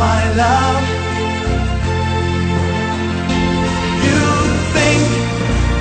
my love. You think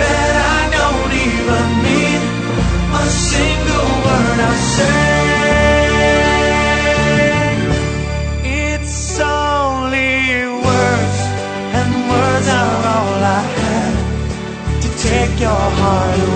that I don't even mean a single word I say. It's only words, and words are all I have to take your heart away.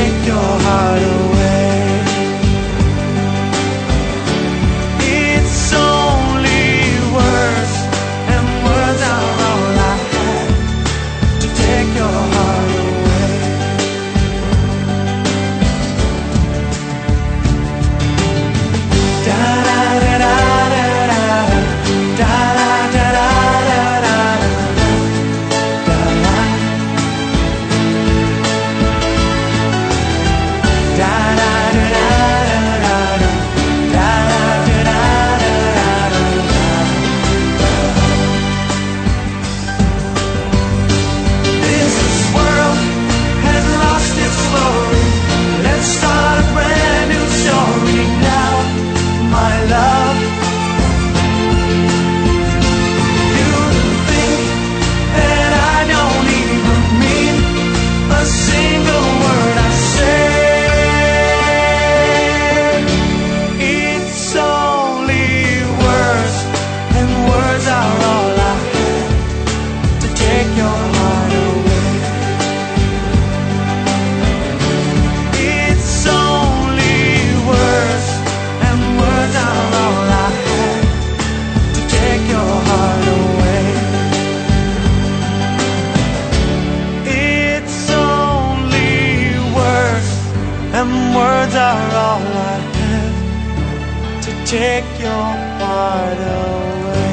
Take your heart away. Are all I have to take your heart away.